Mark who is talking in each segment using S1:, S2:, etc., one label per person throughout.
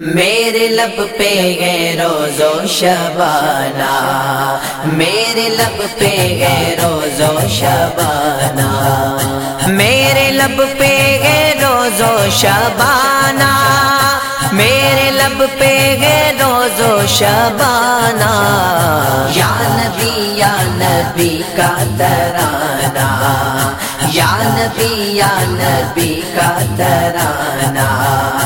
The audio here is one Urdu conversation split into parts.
S1: میرے لب پہ گئے روز و شبانہ، میرے لب پہ گئے روز و شبانہ۔ میرے لب پہ گئے روز و شبانہ، میرے لب پہ گئے روز و شبانہ۔ یا نبی یا نبی کا ترانہ، یا نبی یا نبی کا ترانہ۔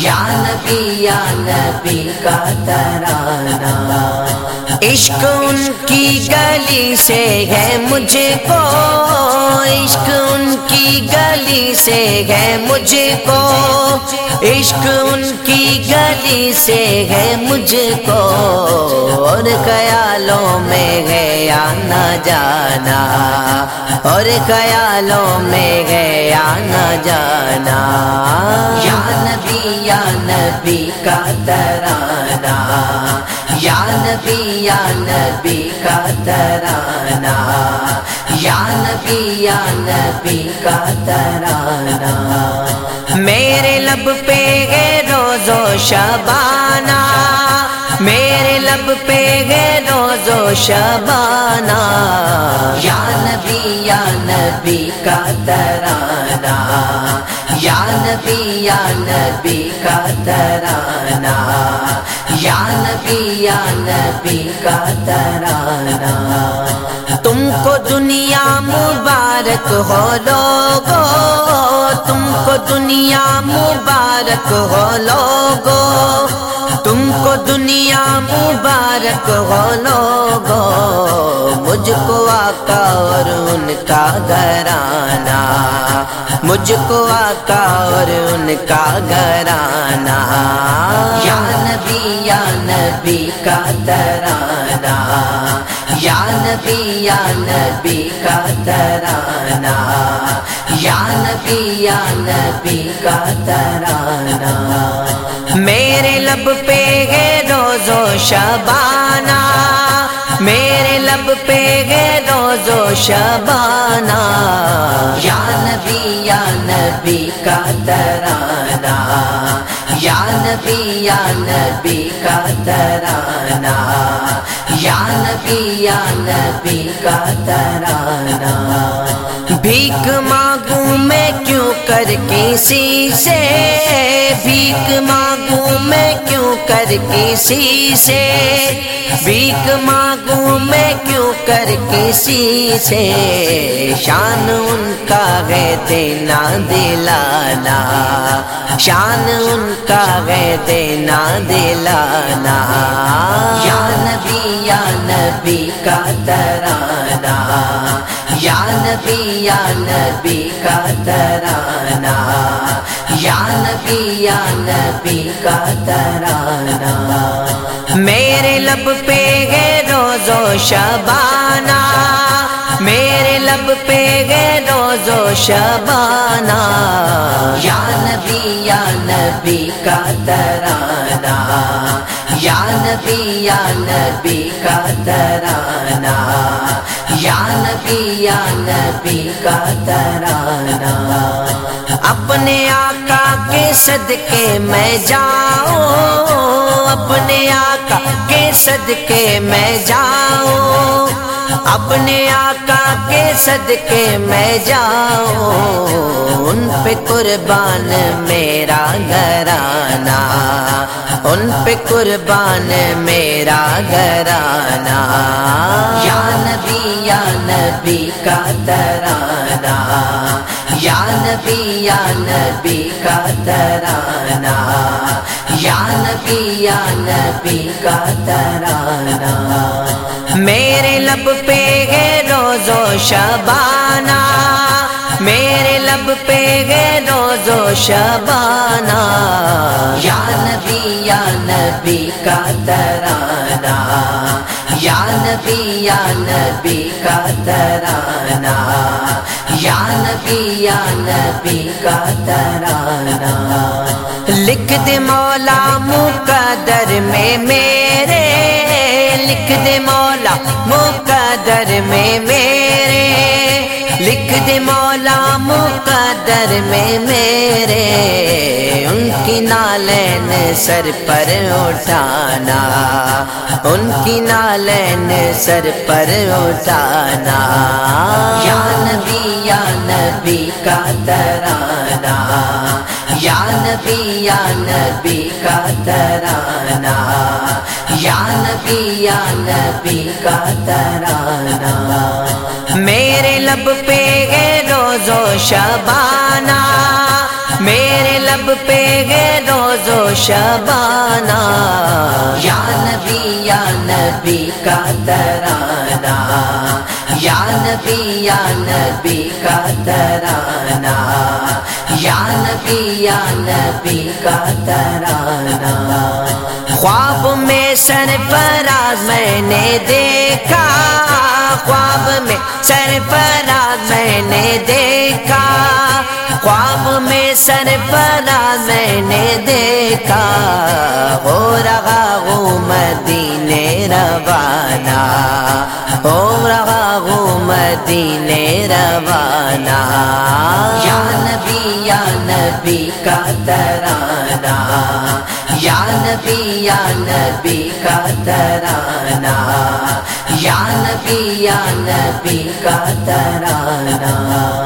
S1: یا نبی یا نبی کا ترانہ۔ عشق ان کی گلی سے ہے مجھ کو عشق ان کی گلی سے ہے مجھ کو عشق ان کی گلی سے ہے مجھ کو اور خیالوں میں ہے آنا جانا۔ اور خیالوں میں ہے آنا جانا۔ یا نبی یا نبی کا ترانہ۔ یا نبی یا نبی کا ترانہ، یا نبی یا نبی کا ترانہ۔ میرے لب پہ گے روز و شبانہ، میرے لب پہ گے روز و شبانہ۔ یا نبی یا نبی کا ترانہ، یا نبی یا نبی کا ترانہ۔ یا نبی یا نبی کا ترانہ۔ تم کو دنیا مبارک ہو لوگو، تم کو دنیا مبارک ہو لوگو۔ تم کو دنیا مبارک ہو لوگو، مجھ کو آقا اور ان کا گھرانہ۔ مجھ کو آقا اور ان کا گھرانہ۔ یا نبی یا نبی کا ترانہ یا نبی یا نبی کا ترانہ یا نبی یا نبی کا ترانہ میرے لب پہ گے روز و شبانہ۔ میرے لب پہ گے روز و شبانہ۔ یا نبی یا نبی کا ترانہ یا نبی یا نبی کا ترانہ یا نبی یا نبی کا ترانہ بھیک مانگوں میں کیوں کر کسی سے بھیک مانگوں میں کیوں کر کسی سے بھیک مانگوں میں کیوں کر کسی سے شان ان کا ہے دینا دلانا شان ان کا ہے دینا دلانا یا نبی یا نبی کا ترانہ یا نبی یا نبی کا ترانہ، یا نبی یا نبی کا ترانہ۔ میرے لب پہ گے روز و شبانہ، میرے لب پہ گے روز و شبانہ۔ یا نبی یا نبی کا ترانہ، یا نبی یا نبی کا ترانہ۔ یا نبی یا نبی کا ترانہ۔ اپنے آقا کے صدقے میں جاؤں اپنے آقا کے صدقے میں جاؤں اپنے آقا کے صدقے میں جاؤں ان پہ قربان میرا گھرانہ۔ ان پہ قربان میرا گھرانہ۔ نبی کا ترانہ۔ یا نبی یا نبی کا ترانہ۔ یا نبی یا نبی کا ترانہ۔ میرے لب پہ گے روز و شبانہ۔ میرے لب پہ گے روز و شبانہ۔ یا نبی یا نبی کا ترانہ۔ یا نبی یا نبی کا ترانہ، یا نبی یا نبی کا ترانہ۔ لکھ دے مولا مقدر میں میرے، لکھ دے مولا مقدر میں میرے۔ لکھ دے مولا مقدر میں میرے، ان کی نالین سر پر اٹھانا، ان کی نالین سر پر اٹھانا۔ یا نبی یا نبی کا ترانا یا نبی یا نبی کا ترانا یا نبی یا نبی کا ترانا میرے لب پہ گے روز و شبانہ۔ میرے لب پہ گے روز و شبانہ۔ یا نبی یا نبی کا ترانا یا نبی یا نبی کا ترانا یا نبی یا نبی کا ترانا خواب میں سرفراز میں نے دیکھا، خواب میں سرفراز میں نے دیکھا، خواب میں سرفراز میں نے دیکھا، ہو رہا ہوں مدینے روانہ، ہو رہا ہوں مدینے روانہ۔ یا نبی یا نبی کا ترانا یا نبی یا نبی کا ترانہ یا نبی یا نبی کا ترانا